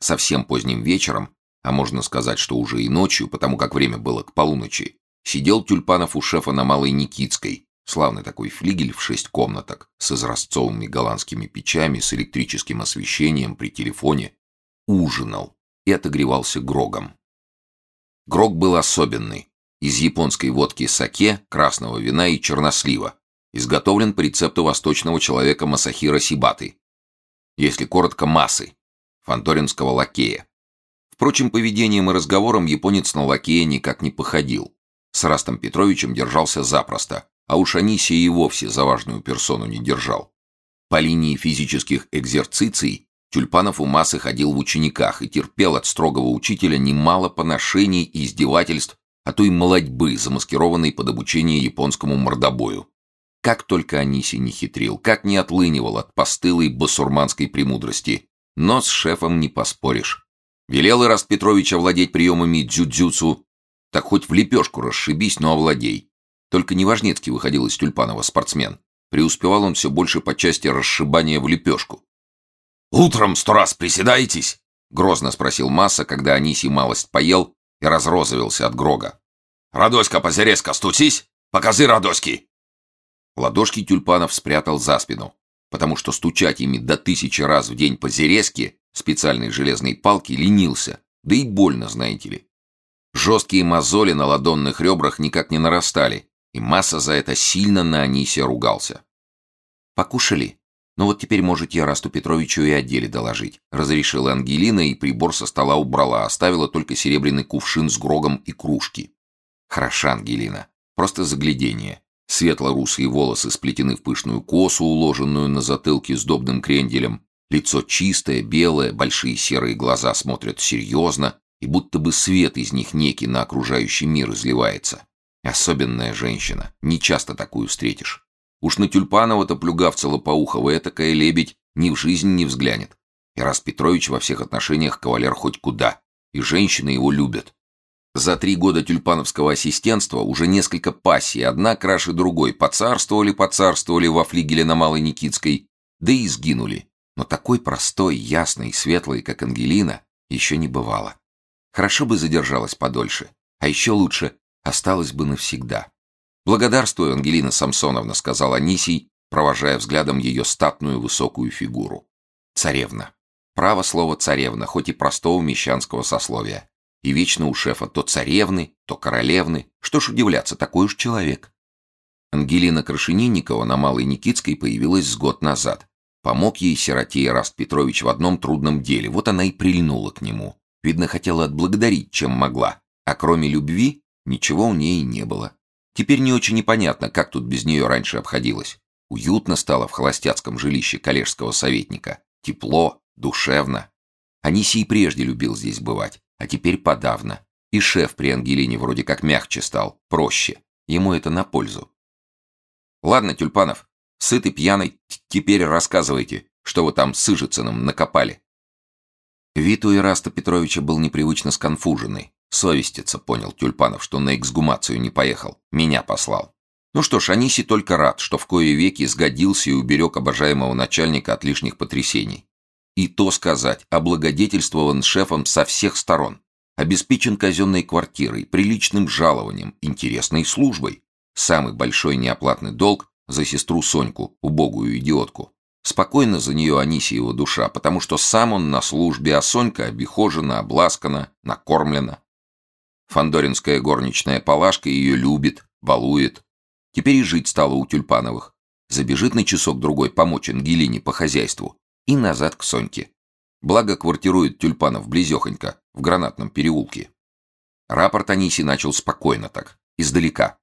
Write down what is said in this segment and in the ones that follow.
совсем поздним вечером, а можно сказать, что уже и ночью, потому как время было к полуночи, сидел Тюльпанов у шефа на Малой Никитской, славный такой флигель в шесть комнаток, с изразцовыми голландскими печами, с электрическим освещением при телефоне, ужинал и отогревался грогом. Грог был особенный, из японской водки саке, красного вина и чернослива, изготовлен по рецепту восточного человека Масахира Сибаты, если коротко, массы, фанторинского лакея. Впрочем, поведением и разговором японец на лакея никак не походил. С Растом Петровичем держался запросто, а уж Анисия и вовсе за важную персону не держал. По линии физических экзерциций Тюльпанов у массы ходил в учениках и терпел от строгого учителя немало поношений и издевательств, а то и молодьбы, замаскированной под обучение японскому мордобою. Как только Аниси не хитрил, как не отлынивал от постылой басурманской премудрости, но с шефом не поспоришь. Велел Ираст Петрович овладеть приемами дзюдзюцу, так хоть в лепешку расшибись, но овладей. Только Неважнецкий выходил из Тюльпанова спортсмен. Преуспевал он все больше по части расшибания в лепешку. «Утром сто раз приседаетесь?» — грозно спросил Масса, когда Аниси малость поел и разрозовился от Грога. «Радоська, позерезка, стучись! Показы, Радоськи!» Ладошки тюльпанов спрятал за спину, потому что стучать ими до тысячи раз в день по зерезке специальной железной палки ленился, да и больно, знаете ли. Жесткие мозоли на ладонных ребрах никак не нарастали, и масса за это сильно на Анисе ругался. «Покушали? Ну вот теперь можете Расту Петровичу и о деле доложить», разрешила Ангелина и прибор со стола убрала, оставила только серебряный кувшин с грогом и кружки. «Хороша, Ангелина. Просто заглядение. Светло-русые волосы сплетены в пышную косу, уложенную на затылке с добным кренделем. Лицо чистое, белое, большие серые глаза смотрят серьезно, и будто бы свет из них некий на окружающий мир изливается. Особенная женщина. Не часто такую встретишь. Уж на Тюльпанова-то плюгавца Лопоухова этакая лебедь ни в жизнь не взглянет. И раз Петрович во всех отношениях кавалер хоть куда, и женщины его любят. За три года тюльпановского ассистентства уже несколько пассий, одна краше другой, поцарствовали-поцарствовали во флигеле на Малой Никитской, да и сгинули. Но такой простой, ясной, светлой, как Ангелина, еще не бывало. Хорошо бы задержалась подольше, а еще лучше осталась бы навсегда. «Благодарствую, Ангелина Самсоновна», — сказал Анисий, провожая взглядом ее статную высокую фигуру. «Царевна. Право слово «царевна», хоть и простого мещанского сословия. И вечно у шефа то царевны, то королевны. Что ж удивляться, такой уж человек. Ангелина Крашенинникова на Малой Никитской появилась с год назад. Помог ей сироте Ираст Петрович в одном трудном деле, вот она и прильнула к нему. Видно, хотела отблагодарить, чем могла. А кроме любви, ничего у ней не было. Теперь не очень непонятно, как тут без нее раньше обходилось. Уютно стало в холостяцком жилище коллежского советника. Тепло, душевно. Анисий прежде любил здесь бывать. А теперь подавно. И шеф при Ангелине вроде как мягче стал, проще. Ему это на пользу. Ладно, Тюльпанов, сытый пьяный, теперь рассказывайте, что вы там с Ижицыным накопали. Вид у Ираста Петровича был непривычно сконфуженный. Совеститься понял Тюльпанов, что на эксгумацию не поехал. Меня послал. Ну что ж, Аниси только рад, что в кое веки сгодился и уберег обожаемого начальника от лишних потрясений. И то сказать, облагодетельствован шефом со всех сторон. Обеспечен казенной квартирой, приличным жалованием, интересной службой. Самый большой неоплатный долг за сестру Соньку, убогую идиотку. Спокойно за нее Анисиева душа, потому что сам он на службе, а Сонька обихожена, обласкана, накормлена. Фандоринская горничная Палашка ее любит, балует. Теперь и жить стало у Тюльпановых. Забежит на часок-другой помочь Ангелине по хозяйству и назад к Соньке. Благо квартирует Тюльпанов близехонько, в гранатном переулке. Рапорт Аниси начал спокойно так, издалека.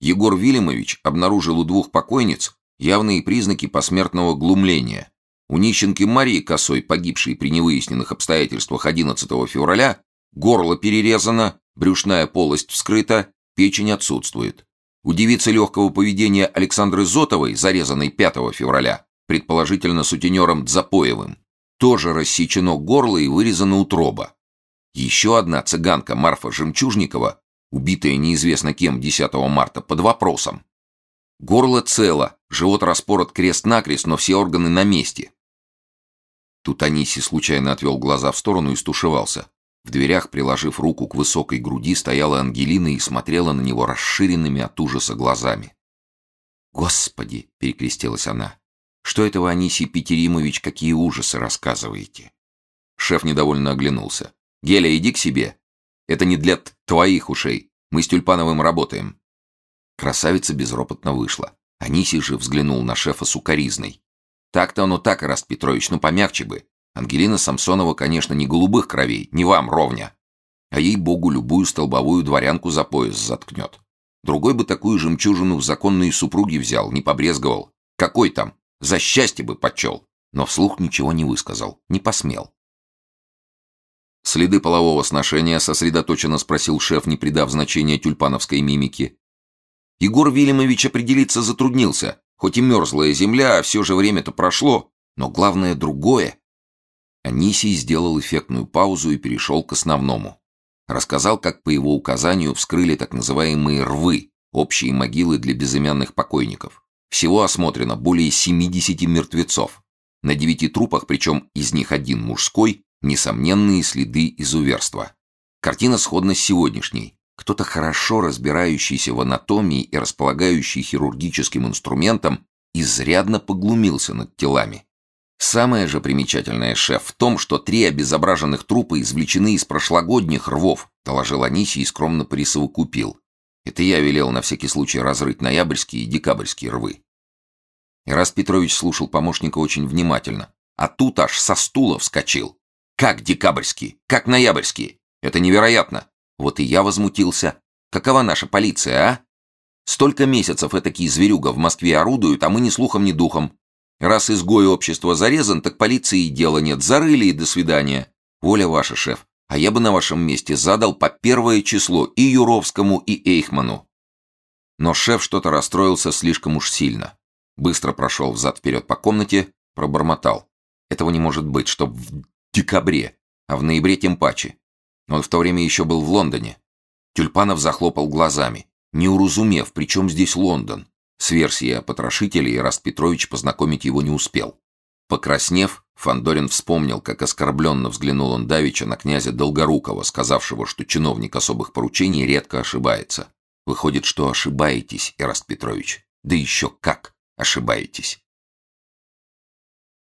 Егор Вильямович обнаружил у двух покойниц явные признаки посмертного глумления. У нищенки Марии Косой, погибшей при невыясненных обстоятельствах 11 февраля, горло перерезано, брюшная полость вскрыта, печень отсутствует. У девицы легкого поведения Александры Зотовой, зарезанной 5 февраля, предположительно сутенером Дзапоевым, тоже рассечено горло и вырезана утроба. Еще одна цыганка Марфа Жемчужникова, убитая неизвестно кем 10 марта, под вопросом. Горло цело, живот распорот крест-накрест, но все органы на месте. Тут Аниси случайно отвел глаза в сторону и стушевался. В дверях, приложив руку к высокой груди, стояла Ангелина и смотрела на него расширенными от ужаса глазами. «Господи!» — перекрестилась она. «Что это вы, Анисий Петеримович, какие ужасы рассказываете?» Шеф недовольно оглянулся. «Геля, иди к себе. Это не для твоих ушей. Мы с Тюльпановым работаем». Красавица безропотно вышла. Анисий же взглянул на шефа сукаризной. «Так-то оно так, Ираст Петрович, ну помягче бы. Ангелина Самсонова, конечно, не голубых кровей, не вам ровня. А ей-богу, любую столбовую дворянку за пояс заткнет. Другой бы такую жемчужину в законные супруги взял, не побрезговал. Какой там? За счастье бы почел. Но вслух ничего не высказал, не посмел. «Следы полового сношения?» — сосредоточенно спросил шеф, не придав значения тюльпановской мимике. Егор Вильямович определиться затруднился. Хоть и мерзлая земля, а все же время-то прошло. Но главное другое. Анисий сделал эффектную паузу и перешел к основному. Рассказал, как по его указанию вскрыли так называемые «рвы» — общие могилы для безымянных покойников. Всего осмотрено более 70 мертвецов. На девяти трупах, причем из них один мужской, несомненные следы изуверства. Картина сходна с сегодняшней. Кто-то хорошо разбирающийся в анатомии и располагающий хирургическим инструментом изрядно поглумился над телами. Самое же примечательное, шеф, в том, что три обезображенных трупа извлечены из прошлогодних рвов, доложил Аниси и скромно присовокупил. Это я велел на всякий случай разрыть ноябрьские и декабрьские рвы. Ирас Петрович слушал помощника очень внимательно, а тут аж со стула вскочил. Как декабрьские? Как ноябрьские? Это невероятно. Вот и я возмутился. Какова наша полиция, а? Столько месяцев этакий зверюга в Москве орудуют, а мы ни слухом, ни духом. Раз изгой общества зарезан, так полиции и дела нет. Зарыли и до свидания. Воля ваша, шеф. А я бы на вашем месте задал по первое число и Юровскому, и Эйхману. Но шеф что-то расстроился слишком уж сильно. Быстро прошел взад-вперед по комнате, пробормотал. Этого не может быть, чтоб в декабре, а в ноябре тем паче. Он в то время еще был в Лондоне. Тюльпанов захлопал глазами, не уразумев, при чем здесь Лондон. С версией о потрошителе Ираст Петрович познакомить его не успел. Покраснев, Фандорин вспомнил, как оскорбленно взглянул он давеча на князя Долгорукова, сказавшего, что чиновник особых поручений редко ошибается. Выходит, что ошибаетесь, Ираст Петрович. Да еще как ошибаетесь.